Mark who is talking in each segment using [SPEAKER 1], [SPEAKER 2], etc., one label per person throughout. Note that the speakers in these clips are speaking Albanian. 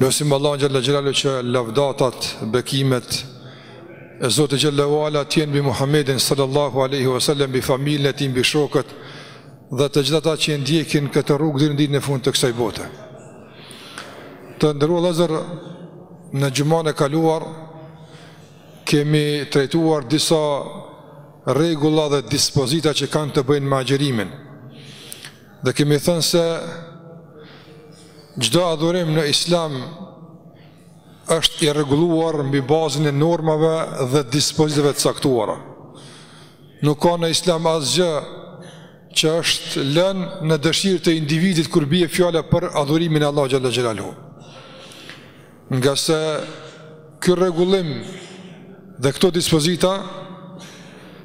[SPEAKER 1] Lusim Allahun xhelle xhelaluhu që lavdatat, bekimet e Zotit xhelle ue ala të jenë mbi Muhammedin sallallahu alaihi wasallam, mbi familjen e tij, mbi shokët dhe të gjithë ata që ndjekin këtë rrugë deri në ditën e fundit të kësaj bote. Të nderuar vëllezër, në xhumanë e kaluar kemi trajtuar disa rregulla dhe dispozita që kanë të bëjnë me agjerimin. Dhe kemi thënë se çdo adhurim në Islam është i rregulluar mbi bazën e normave dhe dispozitave të caktuara. Nuk ka në Islam asgjë që është lënë në dëshirë të individit kur bie fjala për adhurimin e Allahut xhelle xhelaluhu. Ngase ky rregullim dhe këto dispozita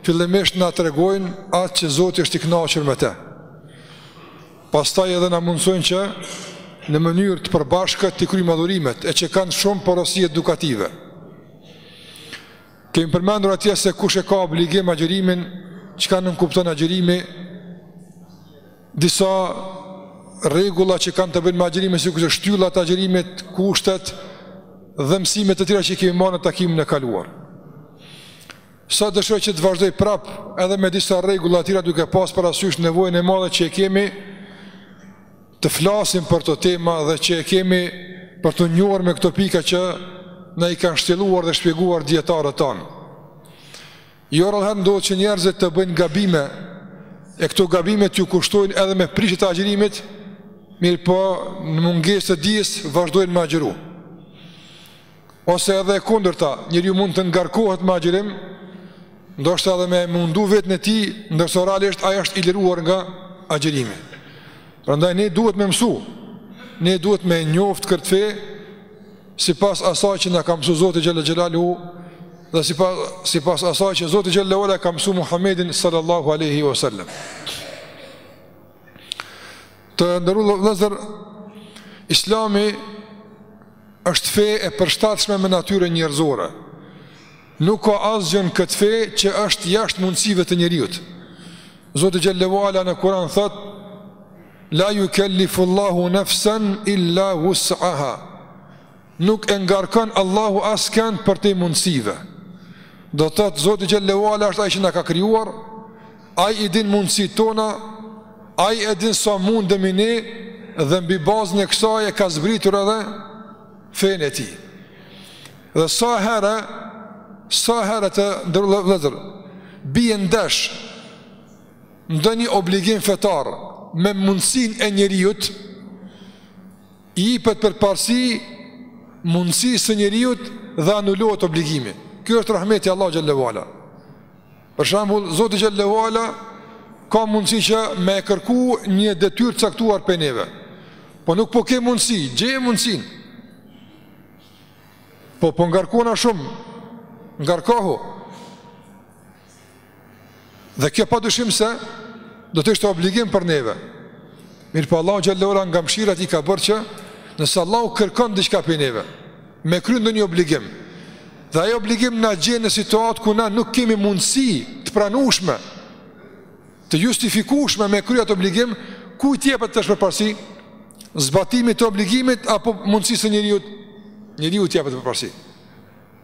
[SPEAKER 1] fillimisht na tregojnë atë që Zoti është i kënaqur me të. Pastaj edhe na mundësojnë që në mënyrë të përbashkët t'i kryejmë adhurimet e që kanë shumë porosi edukative. Kemi përmendur atje se kush e ka obligim agjërimin, çka nënkupton agjërimi, Disa rregulla që kanë të bëjnë me agjërimin, sikurse shtyllat e agjërimit, kushtet dhe mësimet e tjera që i kemi marrë në takimin e kaluar. Sot dëshiroj që të vazhdoj prap edhe me disa rregulla të tjera duke pas parasysh nevojën e madhe që e kemi të flasim për këto tema dhe që e kemi për t'u njohur me këto pika që na i kanë shtjelluar dhe shpjeguar dijetarët tanë. Jo rrallëherë ndodh që njerëzit të bëjnë gabime, e këto gabime t'ju kushtojnë edhe me prishje të agjerimit, mirëpo në mungesë të dijes vazhdojnë me agjeru. Ose edhe e kundërta, njeriu mund të ngarkohet me agjerim, ndoshta edhe me mundu veten e tij, ndërsa realisht ai është i liruar nga agjerimi. Prandaj ne duhet me mësu, ne duhet me njoftë këtë fe, sipas asaj që na ka mësuar Zoti xhelle xhelaluhu dhe sipas sipas asaj që Zoti xhelle ue ala ka mësuar Muhamedin sallallahu alaihi wasallam. Të nderuar vëllezër, Islami është fe e përshtatshme me natyrën njerëzore. Nuk ka asgjë në këtë fe që është jashtë mundësive të njeriut. Zoti xhelle ue ala në Kur'an thotë La yukellifu Allahu nafsan illa wus'aha Nuk e ngarkon Allahu askënd përtej mundësive. Do të thotë Zoti xhelle ue ala është ai që na ka krijuar, ai i din mundësitë tona, ai e din sa mundemi ne dhe mbi bazën e kësaj e ka zbritur edhe fenë e tij. Dhe sa herë sa herë të nderuar vëllezër bie ndesh ndonjë obligim fetar me mundësinë e njeriut, i ipet përparësi mundësisë së njeriut dhe anulohet obligimi. Kjo është rahmeti i Allahut xhelle ve ala. Për shembull, Zoti xhelle ve ala ka mundësi që me e kërku një detyrë të caktuar prej neve. Po nuk po ke mundësi, gjeje mundësinë. Po po ngarkona shumë, ngarkohu. Dhe kjo pa dyshim se do të ishte obligim për neve. Mirëpo Allahu xhelle ve ala nga mëshira e tij ka bërë që nëse Allahu kërkon diçka prej neve, me kry ndonjë obligim, dhe ajo obligim na gjen në situatë ku na nuk kemi mundësi të pranushme, të justifikushme me kry atë obligim, kujt i jepet tash përparësi? Zbatimit të obligimit apo mundësisë së njeriut? Njeriut i jepet përparësi.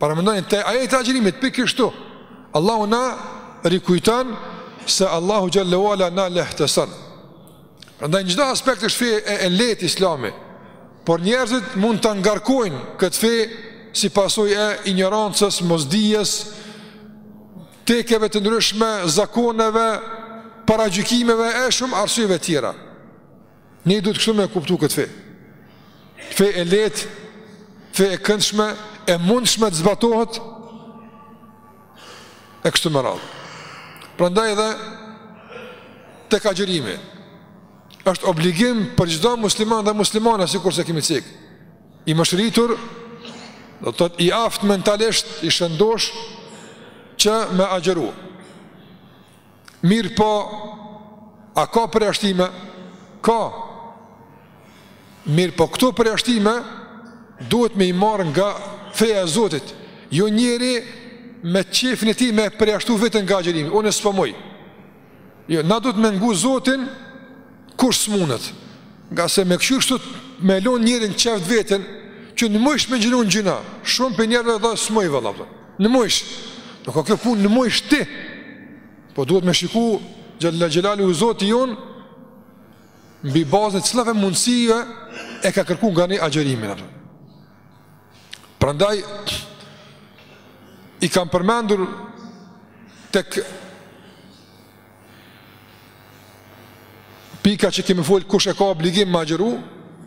[SPEAKER 1] Paramendoni te ajeti i agjërimit pikërisht këtu. Allahu na rikujton se Allahu xhelle ve ala na lehtëson. Prandaj në çdo aspekt është fe e, e lehtë Islami. Por njerëzit mund ta ngarkojnë këtë fe si pasojë e injorancës, mosdijes, tekeve të ndryshme, zakoneve, paragjykimeve e shumë arsyeve tjera. Ne duhet kështu me e kuptu këtë fe. Fe e lehtë, fe e këndshme, e mundshme të zbatohet, e kështu me radhë. Prandaj edhe, tek agjërimi, është obligim për çdo musliman dhe muslimane, sikurse kemi cek, i moshërritur, do të thotë i aftë mentalisht, i shëndoshë, që me agjëru. Mirëpo, a ka përjashtime? Ka. Mirëpo, këto përjashtime duhet me i marrë nga feja e Zotit. Jo njeri me qejfin e tij me e përjashtu veten nga agjërimi, unë s'po muj. Jo, na duhet me ngu Zotin Kush s'munet? Ngase me kqyr kështu me lonë njërin qeft vetin, që në mujsh me agjinu agjino, shumë prej njerëzve s'muj vëlla, kupton. Në mujsh, nuk ka kjo punë në mujsh ti, po duhet me shiku xhel-le xhelaluhu Zoti jonë, mbi bazën e cilave mundësive e ka kërku nga ne agjërimin, kupton. Prandaj, i kam përmendur tek Pika që kemi folë kush e ka obligim me agjëru,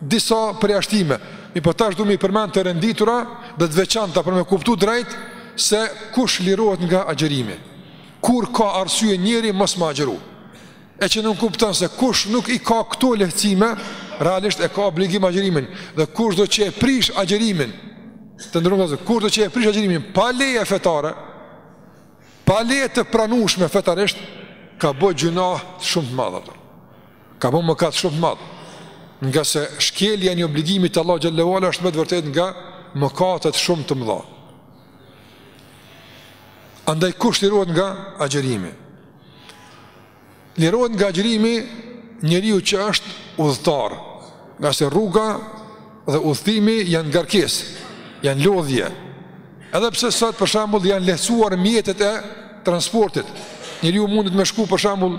[SPEAKER 1] disa përjashtime. Mirëpo tash du me i përmend të renditura dhe të veçanta për me kuptu drejt se kush lirohet nga agjërimi. Kur ka arsye njeri mos me agjëru. E që nënkupton se kush nuk i ka këto lehtësime, realisht e ka obligim agjërimin. Dhe kushdo që e prish agjërimin, të nderuar, kushdo që e prish agjërimin, pa leje fetare, Pa leje të pranueshme fetarisht ka bë gjynah shumë të madh atë. Ka bë mëkat shumë të madh. Ngase shkelja e një obligimit të Allahu xhele ue ala është me të vërtetë nga mëkatet shumë të mëdha. Andaj kush lirohet nga agjërimi? Lirohet nga agjërimi njeriu që është udhëtar, ngase rruga dhe udhëtimi janë ngarkesë, janë lodhje. Edhe pse sot për shembull janë lehtësuar mjetet e transportit, njeriu mundet me shku për shembull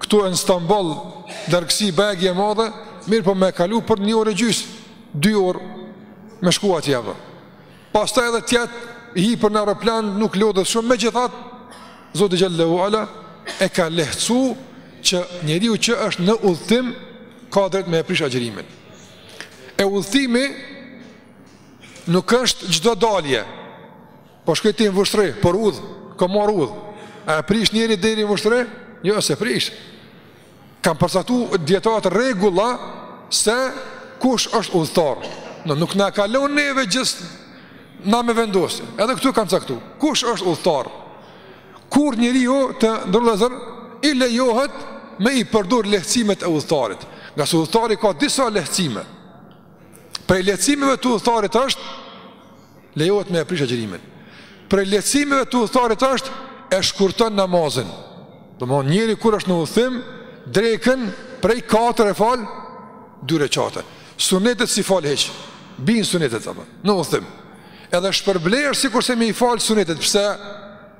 [SPEAKER 1] këtu e në Stamboll, largësi bajagi e madhe, mirëpo me kalu për një orë e gjysë, dy orë me shku atje apo. Pastaj edhe të jetë hipur në aeroplan nuk lodhet shumë, megjithatë, Zoti xhele ue ala e ka lehtësu që njeriu që është në udhëtim, ka drejtë me e prish agjerimin. E udhëtimi nuk është çdo dalje, po shkon ti në Vushtrri, por udhë, ka marrë udhë, a e prish njeri deri në Vushtrri? Jo, s'e prish. Kanë përcaktu dijetarët rregulla se kush është udhëtar. Ne nuk na e ka lon neve gjithë na me vendos. Edhe këtu kanë caktu. Kush është udhëtar? Kur njeriu, të nderuar vëllezër, i lejohet me i përdor lehtësimet e udhëtarit. Ngase udhëtari ka disa lehtësime. Prej lehtësimeve të udhëtarit është Lejohet me e prish agjerimin Prej lehtësimeve të udhëtarit është E shkurton namazin Domethënë njeriu kur është në udhëtim Drekën prej 4 e fal Dy reqate Sunetet s'i fal hiç Bin sunetet apo Në udhëtim Edhe shpërblehet sikurse me i fal sunetet Pse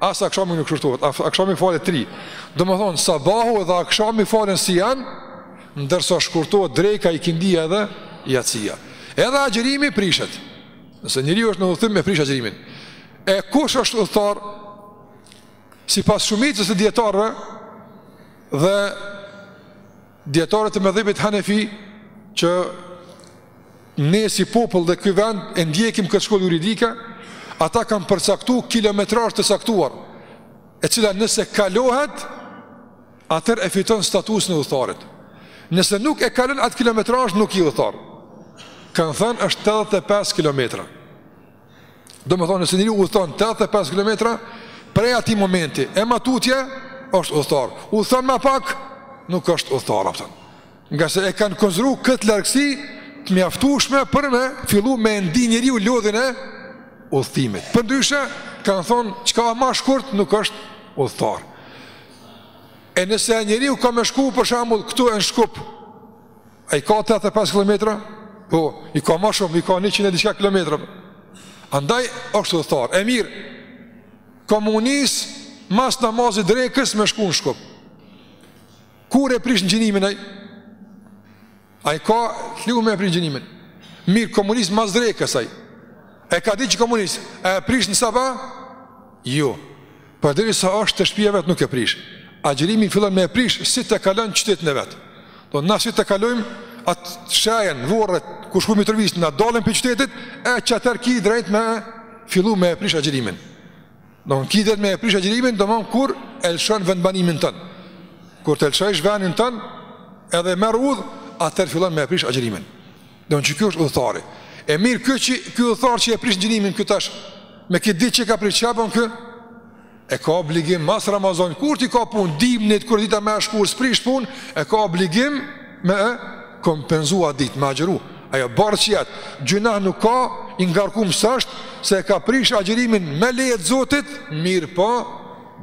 [SPEAKER 1] As akshami nuk shkurtohet, akshami falet tri. Domethënë, sabahu dhe akshami falen si janë, ndërsa shkurtohet dreka, ikindia dhe jacia. Edhe agjerimi prishet. Nëse njeriu është në udhëtim e prish agjerimin. E kush është udhëtar? Si pas shumicës e djetarve dhe Dijetarët e medhhebit Hanefi që ne si popull dhe ky vend e ndjekim këtë shkollë juridike, ata kanë përcaktu kilometrazh të caktuar, e cila nëse kalohet, atëherë e fiton statusin e udhëtarit. Nëse nuk e kalon atë kilometrazh, nuk je udhëtar. Kanë thënë është 85 kilometra. Domethënë, nëse njeriu udhëton 85 kilometra, prej atij momenti, e ma tutje, është udhëtar. Udhëton ma pak, nuk është udhëtar, a kupton. Ngase e kanë konsideru këtë largësi të mjaftueshme për me fillu me e ndi njeriu lodhjen e udhëtimit. Përndryshe, kanë thonë, çka ma shkurt, nuk është udhëtar. E nëse njeriu ka me shku, për shembull, këtu e në Shkup, A i ka 85 km? Po, i ka ma shumë, i ka 100 e diçka km. Andaj, është udhëtar. E mirë, kom u nis mas namazit t'drekës me shku në Shkup. Kur e prish ngjinimin ai? A i ka t'lejume me e prish ngjinimin? Mirë, kom u nis mas drekës ai? E ka di që kom u nis, e prish në sabah? Jo. Por derisa është te shpia e vet nuk e prish. Agjërimi fillon me e prish si të kalon qytetin e vet. Do na si të kalojmë atë shenjën, vorret, kur shkojm Mitrovicë, na dalëm pi qytetit, e qe atëherë ki drejt me fillu me e prish agjërimin. Domethënë ki drejt me e prish agjërimin, domethonë kur e lëshon vendbanimin tan. Kur të lëshojsh venin tan, edhe merr udhë, atëherë fillon me e prish agjërimin. Domthon që ky është udhëtari. E mirë ky që ky udhëtar që e prish gjinimin ky tash me këtë ditë që ka prish çfarë bën ky? E ka obligim mas Ramazanit kur t'i ka punë dimnit kur dita më e shkurt s'prish punë, e ka obligim me e kompenzu atë ditë me agjëru. Ajo borxh i jet, gjynah nuk ka, i ngarkum s'asht se e ka prish agjërimin me leje të Zotit, mirëpo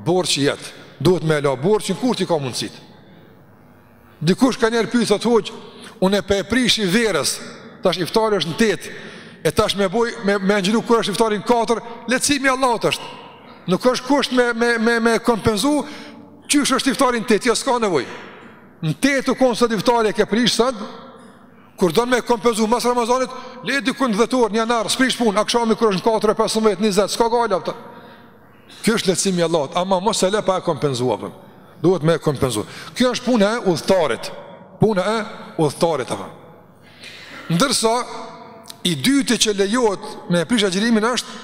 [SPEAKER 1] borxh i jet. Duhet me e la borxhin kur t'i ka mundësit. Dikush ka njëherë pyt, thotë hoxhë, unë e pe prishi verës, tash iftari është në tetë, e tash me boj, me, me ngjinu kur është iftari në katër, lehtësimi i Allahut është, nuk është kusht me, me, me, me kompenzu, qysh është iftari në tetë, jo s'ka nevoj, në tetë u konë sot iftari e ke prish sot, kur do në me kompenzu mas Ramazanit, le dikur n'dhjetor, në janar, s'prish punë, akshami kur është në katër e pesëmbëdhjetë, njëzet, s'ka gajle, apo. Kjo është lehtësimi i Allahut, ama mos e lë pa e kompenzuar. Për. Duhet me e kompenzu. Kjo është puna e udhëtarit. Puna e udhëtarit apo. Ndërsa i dyti që lejohet me prish agjërimin është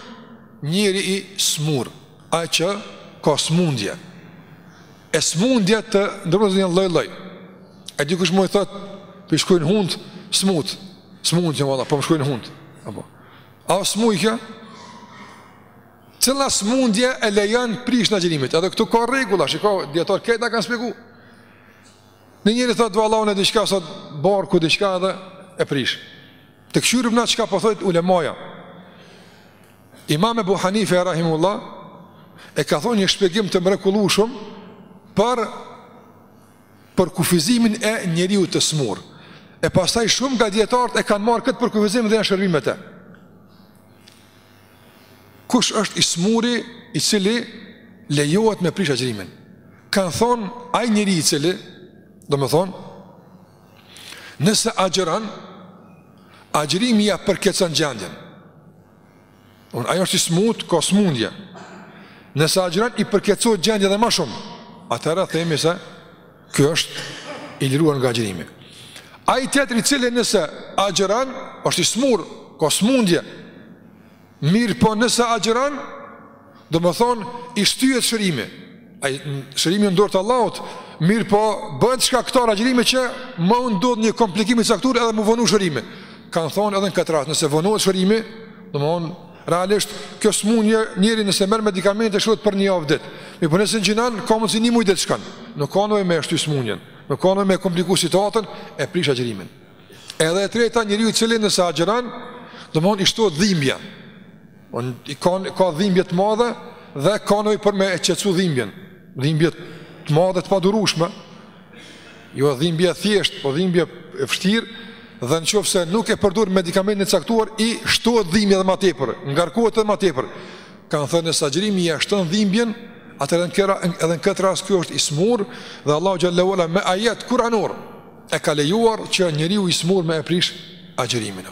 [SPEAKER 1] njeri i smurë, ai që ka smundje. E smundja të nderuar vllazni lloj-lloj. E dikush më thot, "T'i shkojnë hund, smut, smut që valla, po më shkojnë hund." Apo. A smunje kjo? Cila smundje e lejon prishjen e agjërimit? Edhe këtu ka rregulla, shiko, dijetarët e kanë shpjeguar. Njeri thotë vallahi unë diçka sot barku diçka edhe e prish. Të kshyrim na çka po thotë ulemaja. Imam Ebu Hanife rahimullah e ka thonë një shpjegim të mrekullueshëm për përkufizimin e njeriut të smurë. E pastaj shumë nga dijetarët e kanë marrë këtë përkufizim dhe janë shërby me të. Kush është i smuri i cili i lejohet me prish agjërimin? Kanë thonë, ai njeri i cili, domethonë, nëse agjëron, agjërimi ia përkeqson gjendjen. Domethonë, ai është i smut, ka smundje. Nëse agjëron, i përkeqsohet gjendja edhe ma shumë. Atëherë themi se, Ky është i liruar nga agjërimi. Ai tjetri i cili nëse agjëron, është i smurë, ka smundje. Mirëpo nëse agjëron, domethonë, i shtyhet shërimi. Ai shërimi në dorë të Allahut, mirë po bëhet çka këto agjërime që më u ndodh një komplikim i caktuar edhe m'u vonu shërimi. Kan thonë edhe në këtë rast, nëse vonohet shërimi, domethonë Realisht, kjo sëmundje njeri nëse merr medikamente shërohet për një javë ditë. Mirëpo nëse gjinon, ka mundësi një muaj ditë shkon. Nuk ka nevojë me e shty sëmundjen, nuk ka nevojë me e kompliku situatën e prish agjërimin. Edhe e treta njeriu i cili nëse agjëron, domthon i shtohet dhimbja. On i ka ka dhimbje të mëdha dhe ka nevojë për me e qetësu dhimbjen. Dhimbje të mëdha të padurueshme. Jo dhimbje e thjeshtë, po dhimbje e vështirë dhe në qoftë se nuk e përdor medikamentin e caktuar, i shtohet dhimbja edhe ma tepër, ngarkohet edhe ma tepër. Kanë thënë nëse agjërimi ia shton dhimbjen, atër edhe në, këra, edhe në këtë rast ky është i smurë dhe Allahu Xhele ue Ala me ajet kuranor e ka lejuar që njeriu i smurë me e prish agjërimin.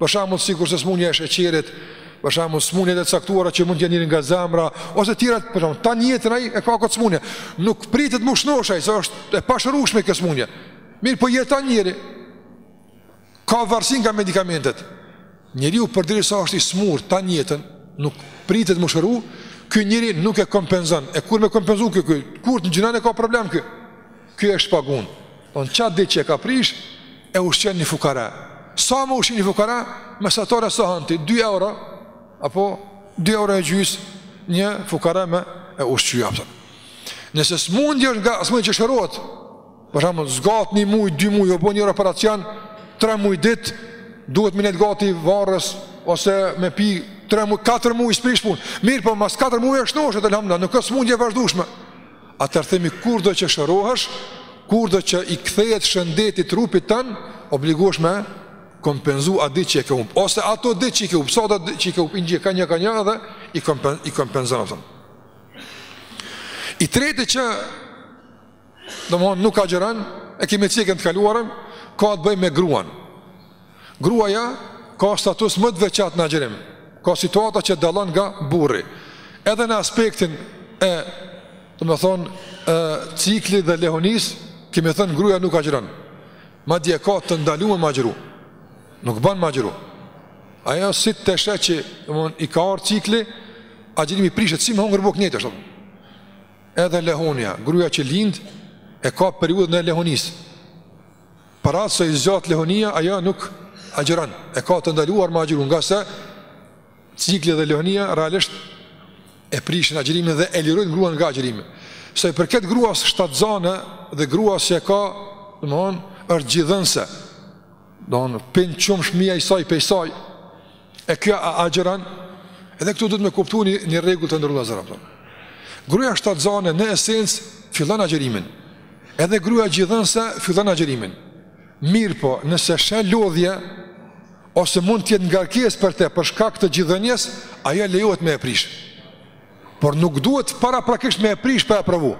[SPEAKER 1] Për shembull, sikurse sëmundja e sheqerit, për shembull, sëmundjet e caktuara që mund të jenë nga zemra ose të tjerat, për shembull, tanë jetën ai e ka këtë sëmundje. Nuk pritet m'u shnosh ai, se është e pashërueshme kjo sëmundje. Mirëpo jeton njeri. Ka varësi nga medikamentet. Njeriu përderisa është i smurë tanë jetën, nuk pritet m'u shëru, ky njeri nuk e kompenzon. E kur me kompenzu ky ky? Kur t'gjinon e ka problem ky? Ky e shpagun. Don qat ditë që e ka prish e ushqen një fukara. Sa me ushqy një fukara, mesatare sa han ti 2 euro apo 2 euro e gjys një fukara me e ushqy apo. Nëse smundja është nga smundje që shërohet, për shembull zgjat një muaj, 2 muaj apo një operacion, 3 muaj ditë duhet me marrë hapa ti barëra ose me pi 3 muaj, 4 muaj s'prish punë. Mirëpo mas 4 muajsh shnoshet elhamdulilah, nuk ka smundje e vazhdueshme. Atëherë themi kurdo që shërohesh, kurdo që i kthehet shëndeti trupit tand, obligohesh me kompenzu atë ditë që e ke humb ose ato ditë që i ke humb, sa ditë që i ke humb, i ngjin ka një ka një edhe i kompen i kompenzon atë. I treti që domthon nuk agjëron, e kemi cekë në të kaluarën, ka të bëjë me gruan. Gruaja ka status më të veçantë në agjërim. Ka situata që dallon nga burri. Edhe në aspektin e, domethonë, e ciklit dhe lehonisë, kemi thënë gruaja nuk agjëron. Madje e ka të ndalume me agjëru. Nuk ban me agjëru. Ajo si ta sheh që, domethonë, i ka ardhur cikli, agjërimi i prishet si me hongër bukë njëjtë është. Edhe lehonia, gruaja që lind e ka periudhën e lehonisë. Për atë sa i zgjat lehonia, ajo nuk agjëron, e ka të ndaluar me agjëru, ngase cikli dhe lehonia realisht e prishin agjërimin dhe e lirojnë gruan nga agjërimi. Sa i përket gruas shtatzane dhe gruas që e ka, domethënë, është gjidhënëse, domethënë, pin qumësht fmija i saj, pej saj, E kjo a agjëron? Edhe këtu duhet me kuptu një, një rregull të nderuar vëllezër, a kupton. Gruja shtatzane në esencë fillon agjërimin. Edhe gruja gjidhënëse fillon agjërimin. Mirëpo, nëse sheh lodhje, ose mund të jetë ngarkesë për te, për shkak të gjidhënies, ajo lejohet me e prish. Por nuk duhet paraprakisht me e prish pa e provu.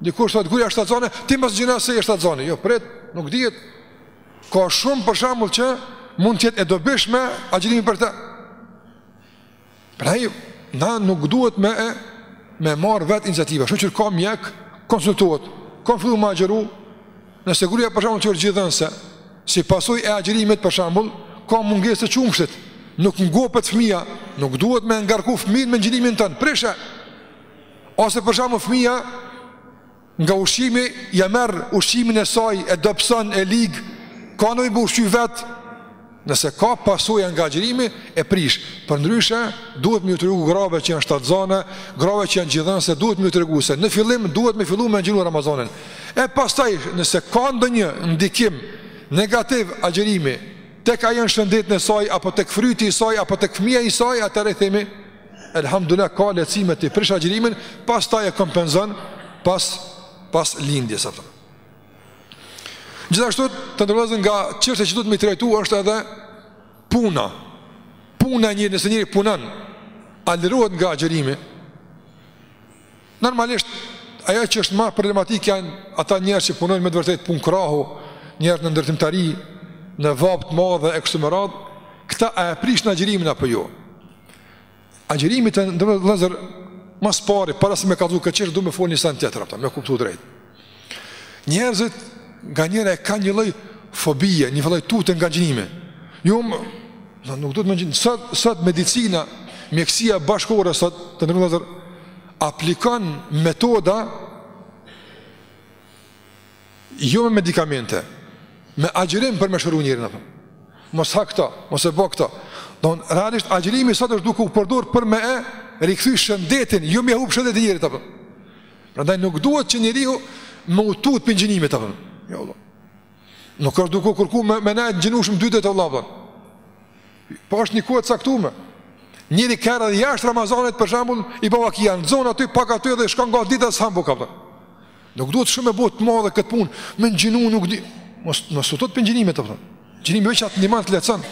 [SPEAKER 1] Dikush thotë gruja shtatzane, ti mos agjino se je shtatzane. Jo, prit, nuk dihet. Ka shumë për shembull që mund të jetë e dobishme agjërimi për të. Pra ju, na nuk duhet me e me marr vet iniciativa. Shyqyr që ka mjek, konsultohet, ka fillu me agjëru. Nëse gruaja për shembull që është gjidhënëse, si pasojë e agjërimit për shembull, ka mungesë të qumshtit, nuk ngopet fëmija, nuk duhet me ngarku fëmijën me agjërimin tënd, prishe. Ose për shembull fëmija Nga ushqimi ja merr ushqimin e saj, e dobëson, e lig, ka nevojë me u ushqy vet. Nëse ka pasoja nga agjërimi, e prish. Përndryshe, duhet me ju tregu grave që janë shtatzëna, grave që janë gjidhënëse, duhet me ju tregu se në fillim duhet me fillu me agjëru Ramazanin. E pastaj, nëse ka ndonjë ndikim negativ agjërimi, tek ajo në shëndetin e saj, apo tek fryti i saj, apo tek fëmija i saj, atëherë themi, Elhamdulillah ka lehtësime të prish agjërimin, pastaj e kompenzon pas pas lindjes atë. Gjithashtu të nderuar vëllezër nga çështjet që duhet me i trajtu është edhe puna. Puna e njeri nëse njeri punon, a lirohet nga agjërimi. Normalisht, ajo që është ma problematik janë ata njerëz që punojnë me të vërtet punë krahu, njerëz në ndërtimtari, në vapë të madhe e kështu me radhë, këta a e prishin agjërimin apo jo. Agjërimi të nderuar vëllezër, ma s'pari, para se me kallzu këtë çështje, du me folë një sen tjetër, me kuptu drejtë. Njerëzit nganjëherë kanë një lloj fobie, një lloj tute nga agjinimi. Jo, na nuk duhet me agjinu. Sot sot medicina, mjekësia bashkëkohore sot të nderuar vëllezër aplikon metoda jo me medikamente, me agjërim për me shëru njerin apo. Mos ha këto, mos e bë këto. Domethënë realisht agjërimi sot është duke u përdor për me e rikthy shëndetin, jo me hup shëndetin e njerit apo. Prandaj nuk duhet që njeriu me u tut pi gjinimit apo. Jo vëlla. Nuk është duke u kërku me me ngjinu shumë ditë vëlla. Po është një kohë e caktuar. Njeri ka edhe jashtë Ramazanit për shembull, i bahet vakia e zon aty pak aty dhe shkon nga dita s'ha bukë apo. Nuk duhet shumë me e bo të madhe këtë punë, me gjinu nuk di. Mos mos u tut pi gjinimit apo. Gjinimi veç a t'ndihmon, të lehtëson.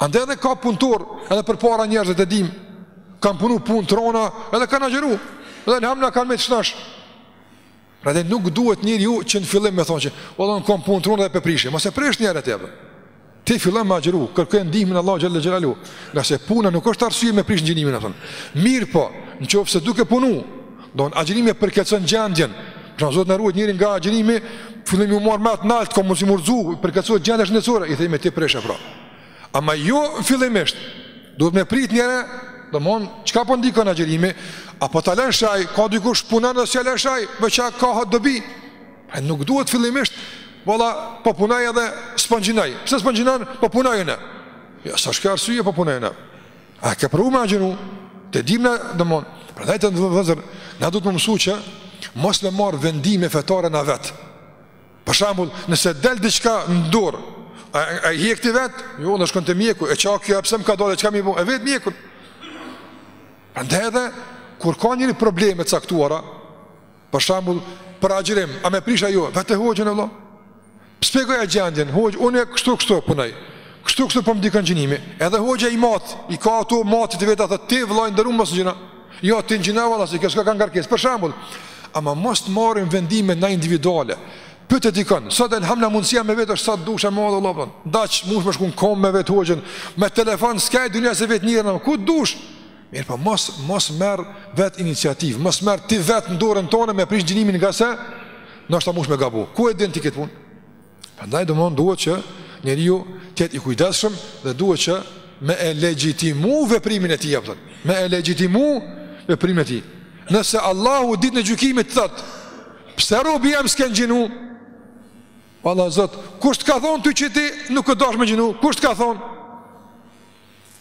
[SPEAKER 1] Andej edhe ka punëtor, edhe përpara njerëzit e dim, kanë punu punë të rona, edhe kanë agjeru, edhe elhamna kanë met shnosh. Prandaj nuk duhet njeriu që në fillim me thonë që, o vëlla kam punë të rona dhe po e prishi, mos e prish njëherë apo. Ti fillon me agjeru, kërkoj ndihmën Allahut xhelle xhelaluhu. Ngase puna nuk është arsye me prish gjinimin apo. Mirëpo, në qoftë se duke punu, Domethënë agjërimi e përkeqson gjendjen, pra Zoti na ruajt njeri nga agjërimi, fillon me ju marrë mendtë, ka mund si mërëzu, përkeqsohet gjendja shëndetsore, i themi ti prishe pra. Ama jo fillimisht, duhet me prit njëherë, domethënë, çka po ndikon agjërimi, a po t'a len shenj, ka dikush punon dhe s'i len shenj, veç ka dobi, e nuk duhet fillimisht, valla, po punoj edhe s'po ngjinoj, pse s'po ngjinon, po punoj e ne, jo, s'osht kjo arsye po punoj e ne, A ke provu me agjëru? Ta dim na domethënë. Prandaj të ndershëm vllezër, na du të më mësu që mos me marrë vendime fetare na vetë. Për shembull, nëse del diçka në dorë, a, a e hek ti vetë? Jo, shkon te mjeku, e çka kjo e pse më ka dalë, çka me i bo? E vet mjekun. Prandaj edhe, kur ka njeri probleme të caktuara, Për shembull, për agjërim, a me prish a jo, vete hoxhën vëlla. Shpjegoja gjendjen, hoxhë, unë kështu kështu punoj. Kështu kështu po më ndikon gjinimi. Edhe hoxha i mat, i ka ato matjet e veta thotë ti vëlla i nderum mos gjino. Jo ti gjino valla se kjo s'ka kanë ngarkesë. Për shembull, ama mos të marrim vendime na individuale. Pyete dikon, sot elhamna mundësia me vet është sa dush e madhe apo. Daç mundesh n'komë me vet hoxhën, me telefon s'ka e dunia s'e vet njerin, ku dush. Mirëpo mos, mos merr vetë iniciativë, mos merr ti vetë në dorën tonë me prish gjinimin ngase, ndoshta mush me gabu. Ku e din ti këtë punë? Prandaj domethënë duhet që njeriu të jetë i kujdesshëm dhe duhet që me e legjitimu veprimin e tij, apo, me e legjitimu veprimin e tij. Nëse Allahu ditën e gjykimit të thotë, pse robi jem s'ke gjinu? Valla Zot, kush të ka thonë ty që ti nuk ke dasht me gjinu? Kush të ka thonë?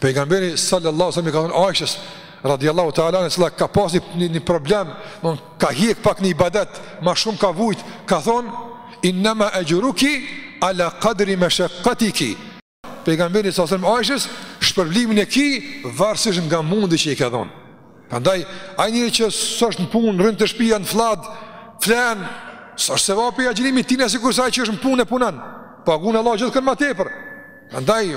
[SPEAKER 1] Pejgamberi sallallahu alaihi wasallam i ka thënë Aishës radiallahu ta'ala anha e cila ka pas një, një problem, domethënë ka hjek pak në ibadet, ma shumë ka vujt, ka thon innama ajruki ala qadri mashaqqatiki. Pejgamberi sallallahu alaihi wasallam Aishës shpërblimin e ki varësisht nga mundi që e ke dhon. Prandaj ai njeri që s'është në punë, rrin te shpija në flad, flen, s'është sevapi i agjërimit tij sikurse ai që është në punë e punon. Pagun Allah gjithkon ma tepër. Prandaj,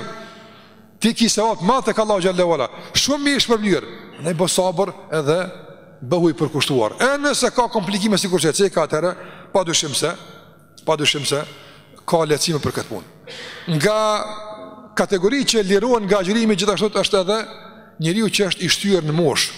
[SPEAKER 1] ti ki sevap të madh tek Allahu Xhele ve Ala, shumë me u shpërbly, ndaj bo sabër edhe bohu i përkushtuar. E nëse ka komplikime sikurse e ceka atëherë, pa dyshim se, pa dyshim se, ka lehtësime për këtë punë. Nga kategoritë që lirohen nga agjërimi gjithashtu është edhe Njeriu që është i shtyrë në moshë,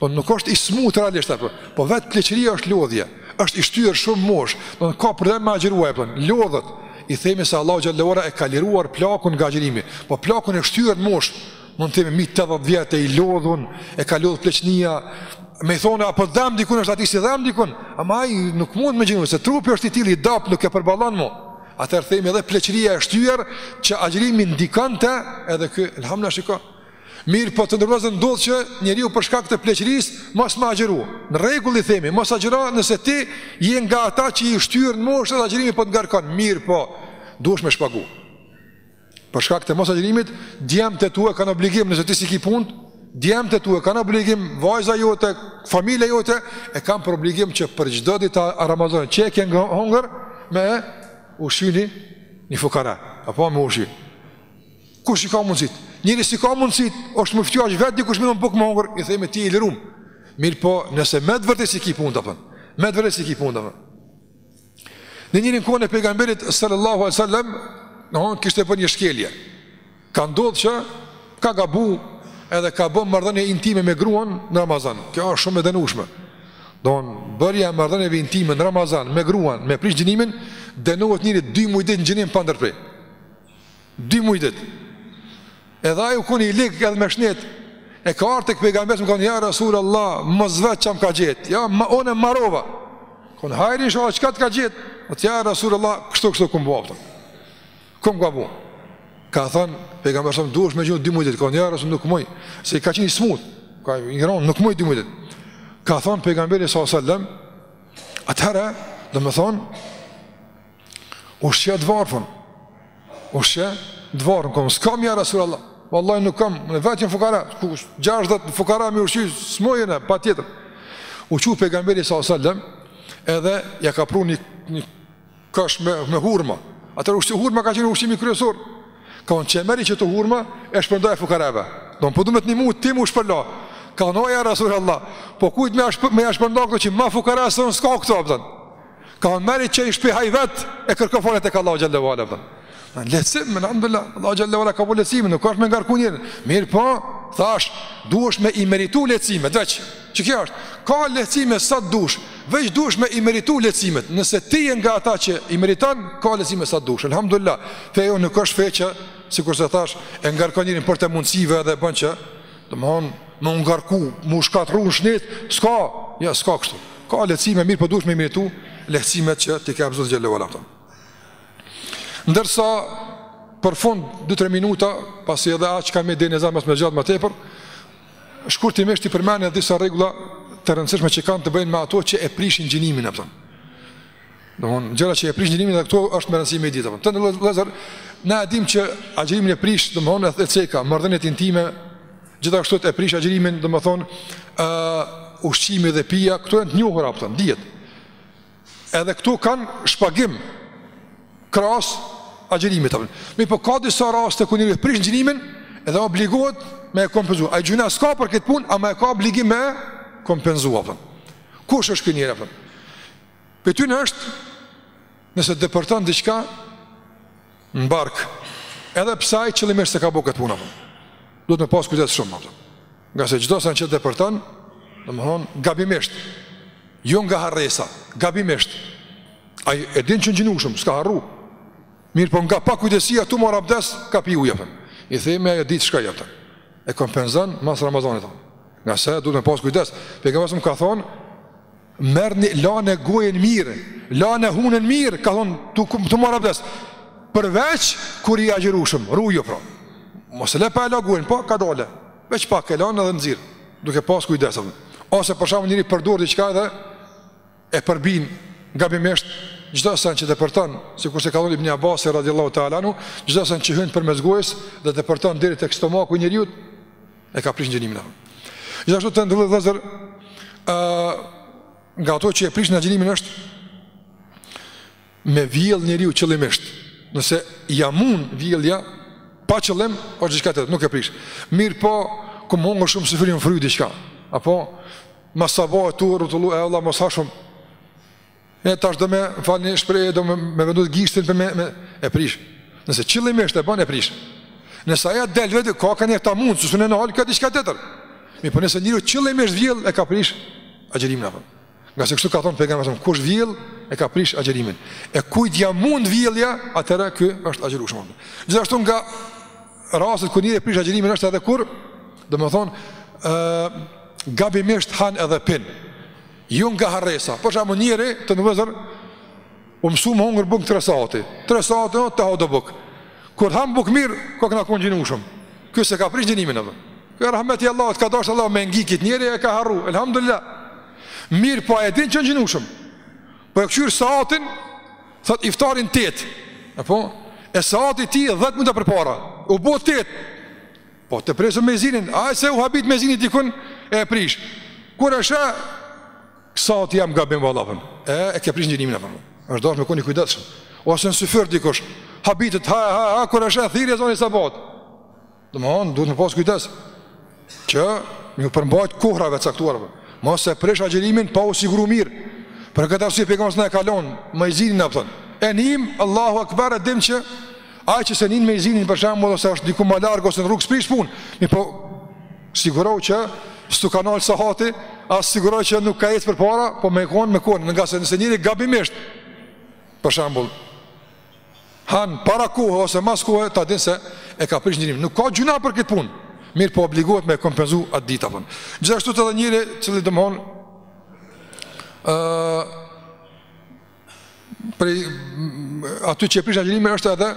[SPEAKER 1] do nuk është i smut realisht apo, po vetë pleqëria është lodhje, është i shtyrë shumë në moshë, do ka problem me agjëru apo, lodhet, i themi se Allahu xhele ve ala e ka liruar plakun nga agjërimi, po plakun e shtyrë në moshë, mund të themi mbi 80 vjet e i lodhun, e ka lodhë pleqënia, me i thonë apo dhem dikun atij s'i dhem dikun, ama ai nuk mund me agjinu se trupi është i tillë i dobët nuk e përballon më. Atëherë themi edhe pleqëria e shtyrë që agjërimi ndikon te, edhe ky elhamdulilah shiko. Mirëpo në Ramazan ndodh që njeriu për shkak të pleqërisë mos me agjëru. Në rregull i themi, mos agjëro nëse ti je nga ata që i shtyrë në moshë dhe agjërimi po të ngarkon. Mirëpo duhesh me shpagu. Për shkak të mosagjërimit, djemtë e tu e kanë obligim nëse ti s'i ki punët, djemtë e tu e kanë obligim, vajza jote, familja jote, e kanë për obligim që për çdo ditë të Ramazanit, që e ke hongër, me ushqy ni, një fukara, apo me ushqy ni. Kush i ka mundësit? Njeri s'i ka mundësit, është më fëtjo është vetë, dikush me në bukë më hongër, i themi je ti i lirum. Mirëpo, nëse me të vërtetë s'i ki punët për, me të vërtetë s'i ki punët për. Një njeri në kohën e pejgamberit sallallahu alejhi ve selem, ndëshkohesh te për një shkelje. Ka ndodhë që ka gabu edhe ka bën marrëdhënie intime me gruan në Ramazan. Kjo është shumë e dënushme. Don bërja e marrëdhënieve intime në Ramazan me gruan, me prish agjinimin, dënohet njeri 2 muaj ditë në agjinim pa ndërpre. Dy muj dit. Edhe ai u kon i lig edhe me shnet. E ka ardh te pejgamberi ka thon ja Rasul Allah, mos vet çka m'ka gjet. Ja, ma unë mbarova. Thon hajr ishalla çka të ka gjet. O ja Rasul Allah, kështu kështu kum bo. Kum gabu. Ka thon pejgamberi sa duhesh me agjinu dy muj dit. Thon ja Rasul nuk muj, se ka qenë i smut. Ka i ngron nuk muj dy muj dit. Ka thon pejgamberi sallallahu alajhi wasallam, atëherë, domethënë Ushqe të varfën Ushqe të varfën Thon, s'kam ja Rasul Allah Wallahi nuk kam, unë vetë jam fukara 60 fukara m'i ushqy, s'muj e, pa tjetër U çu pejgamberi s.a.s. Edhe ja ka pru një, një kosh me, me hurma Atëherë ushqim hurma ka qenë ushqimi kryesor Ka thon qe, merri këto hurma E shpërndaju fukarave Do në përdu po me të një mu ti mu shpërla Ka thon o ja Rasul Allah Po kujt me, ashtë, me ja shpërnda këto që ma fukara se unë s'ka këtu Ka merri, çoji n'shpi, haj vetë e kërko falje tek Allahu xhele ve ala, domethon lehtsim, elhamdulilah, Allahu xhele ve ala ka bo lehtsime, nuk është me ngarku njerin. Mirëpo, thash, duhesh me i meritu lehtsimet, veç, që kjo është, ka lehtsime sa të duesh, veç duhesh me i meritu lehtsimet, nëse ti je nga ata që i meriton, ka lehtsime sa të duesh, alhamdulillah, feja nuk është fe që, sikurse thash, e ngarkon njerin përtej mundësive edhe bën që, Domethonë, me u ngarku, me u shkatrru në shnet, s'ka, ja, s'ka kështu. Ka lehtsime, mirëpo duhesh me i meritu lehtsimet që t'i ka bo Zoti xhele ve ala, po them. Ndërsa, për fund, 2-3 minuta, pasi edhe aq ka me dhënë ezan, mos me zgjat më tepër, shkurtimisht i përmeni edhe disa rregulla të rëndësishme që kanë të bëjnë me ato që e prishin gjinimin, po them. Domethon gjëra që e prishin gjinimin dhe këto është me rëndësi me ditë. Të nderuar vëllezër, na e dimë që agjërimin e prish, domethon e ceka, marrëdhëniet intime, gjithashtu e prish agjërimin, domethon, ë uh, ushqimi dhe pija, këto janë të njohura apo thon, dihet. Edhe këto kanë shpagim krahas agjërimit apo. Mirëpo ka disa raste ku njeri prish gjinimin dhe obligohet me e kompenzuar. Ai gjynah s'ka për këtë punë, ama e ka obligim me kompenzuar. Kush është ky njeri apo? Prej tyne është nëse depërton diçka në bark, edhe pse ai qëllimisht s'e ka bo këtë punë. Duhet me pas kujdes shumë ato. Ngase çdo sen që depërton, domthon gabimisht. Jo nga harresa, gabimisht. Ai e din që gjinushëm, s'ka harru. Mirëpo nga pakujdesia tu marr abdes, ka pi ujë atë. I themi ajo ditë shkoi atë. E kompenzon mas Ramazanit. Ngase duhet me pas kujdes. Pejgamberi ka thonë Merrni lane gojën mirë, lane hunën mirë, ka thonë, tu, tu marr abdes. Përveç kur je agjërushëm, ruju pra. Mos e le pa e la gojën, po kadale. Veç pak e lane dhe nxirr, duke pas kujdes atë. Ose për shembull njeri përdor diçka edhe e përbin gabimisht çdo sen që depërton, sikurse ka thënë Ibn Abbas radhiyallahu ta'ala anhu, çdo sen që hyn përmes gojës dhe depërton deri tek stomaku i njeriut, E ka prish gjenimin apo? Gjithashtu të nderuar vëllezër, uh, nga ato që e prishin gjenimin është me vjell njeriu qëllimisht. Nëse ia mun vjellja, pa qëllim, është diçka tjetër, nuk e prish. Mirëpo, kom hongër shumë n'syfyr, m'fry diçka. Apo, mos ha, bëhe tu rëtullu e Allah, mos ha shumë. E tash do më falni shprehje do me, me vendu gishtin për me, me e prish. Nëse qëllimisht e bën e prish. Nëse ajo del vetë ka kanë ta mund, s'u në hal ka diçka tjetër. Mirëpo nëse njeri qëllimisht vjell e ka prish agjërimin apo. Ngase kështu ka thon pejgamberi sa kush vjell e ka prish agjërimin. E kujt ia mund vjellja, atëherë ky është agjërushëm. Gjithashtu nga rastet ku njeri prish agjërimin është edhe kur, domethënë, ë gabimisht han edhe pin. Jo nga harresa. Për shembull njeri të nderuar vëllezër u mësu me hongër bukë 3 sati. 3 sati e të ha do bukë. Kur han bukë mirë, kokna konë gjinushëm. Ky s'e ka prish gjinimin apo. Ky rahmeti i Allahut ka dasht Allahu me ngi kit njeri e ka harru. Elhamdulillah. Mirëpo e din që o gjinushëm. Po e kqyr satin thot iftari n'8. Apo e sati i tij 10 minuta përpara. U bë 8. Po të presëm myezinin, a e se u habit myezini dikun e prish. Kur e sheh, sahati jam gabim vallah apo, e, e ke prish gjinimin apo. është dashtë me kon i kujdesshëm. Ose në syfyr dikush, habitet, ha, ha, ha, kur e sheh, thirri ezoni i sabahut. Domethonë, duhet me pas kujdes. Që me iu përmbajt kohrave t'caktuara. Mos e prish agjërimin pa u siguru mirë. Për këtë arsye pejgamberi na e ka lon myezinin apo. E nim Allahu Akbar e dim që Ai që s'e nin myezinin për shembull ose është diku më larg ose në rrugë s'prish punë, mirëpo sigurohu që s't'u ka nal sahati, as sigurohu që nuk ka ecë përpara, po me kon me kohën, ngase nëse njeri gabimisht për shembull han para kohë ose mas kohë ta din se e ka prish gjinimin, nuk ka gjynah për këtë punë. Mirëpo obligohet me e kompenzu atë ditë apo. Gjithashtu edhe njeri i cili domthon ë prej atyre që e prishin agjërimin është edhe,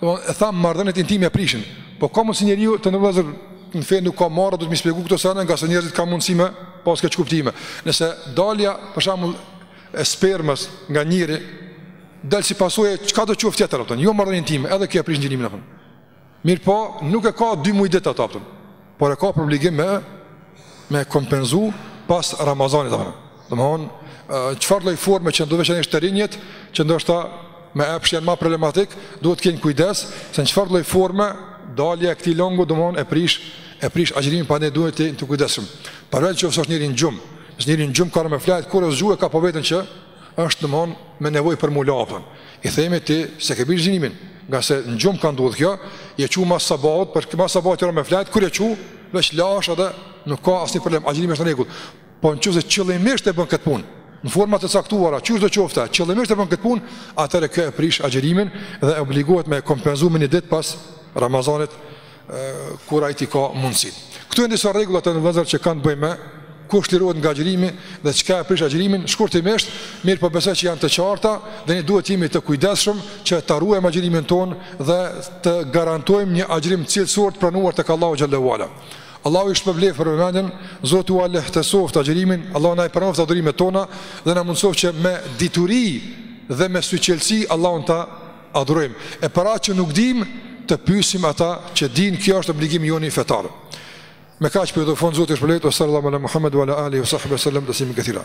[SPEAKER 1] domethonë, e tham marrëdhëniet intime e prishin. Po ka mundsi njeriu të nderuar vëllezër në fe nuk ka marre, duhet me i shpjegu këto sene, ngase njerëzit kanë mundësi me pas keqkuptime. Nëse dalja, për shembull, e spermës nga njeri dal si pasojë çkado qoftë tjetër, domethonë, jo marrëdhënie intime, edhe kjo e prish agjërimin apo. Mirëpo, nuk e ka dy muaj ditë ato apo. Por e ka për obligim me e kompenzu pas Ramazanit apo. Domthon, çfarë lloj forme që do veçanisht të rinjët, që ndoshta me epsh janë më problematik, duhet të kenë kujdes se në çfarë lloj forme dalja e këtij longu domthon e prish e prish agjërimin pra duhet të jetë i kujdesshëm. Përveç nëse është njeri në gjumë, është njeri në gjumë ka ra me flet kur o zgju e ka pa veten që është domthon me nevojë për m'u la apo. I themi ti s'e ke prish gjinimin, ngase në gjumë ka ndodh kjo, je çu mas sabahut, për shembull mas sabahut je ra me flet, kur je çu, veç lahesh edhe nuk ka asnjë problem, agjërimi është në rregull. Po në qoftë se qëllimisht e bën këtë punë, në forma të caktuara, qysh do qoftë, qëllimisht e bën këtë punë, atëherë kjo e prish agjërimin dhe obligohet me kompenzu një ditë pas Ramazanit kur ai ti ka mundësi. Këto janë disa rregulla të nderuar vëllezër që kanë të bëjnë me kush lirohet nga agjërimi dhe çka e prish agjërimin shkurtimisht, mirëpo besoj që janë të qarta dhe ne duhet të jemi të kujdesshëm që ta ruajmë agjërimin tonë dhe të garantojmë një agjërim cilësor të pranuar tek Allahu xhel-le ue ala. Allahu ju shpërbleftë për vëmendjen, Zoti jua lehtësoftë agjërimin, Allahu na i pranoftë adhurimet tona dhe na mundësoftë që me dituri dhe me syçelësi Allahun ta adhurojmë. E për atë që nuk dimë, të pyesim ata që dinë, kjo është obligim joni fetar. Me kaq po e përfundoj, Zoti ju shpërbleftë, wa sallallahu ala Muhammed wa ala alihi wa sahbihi wa sallam tesliman kethira.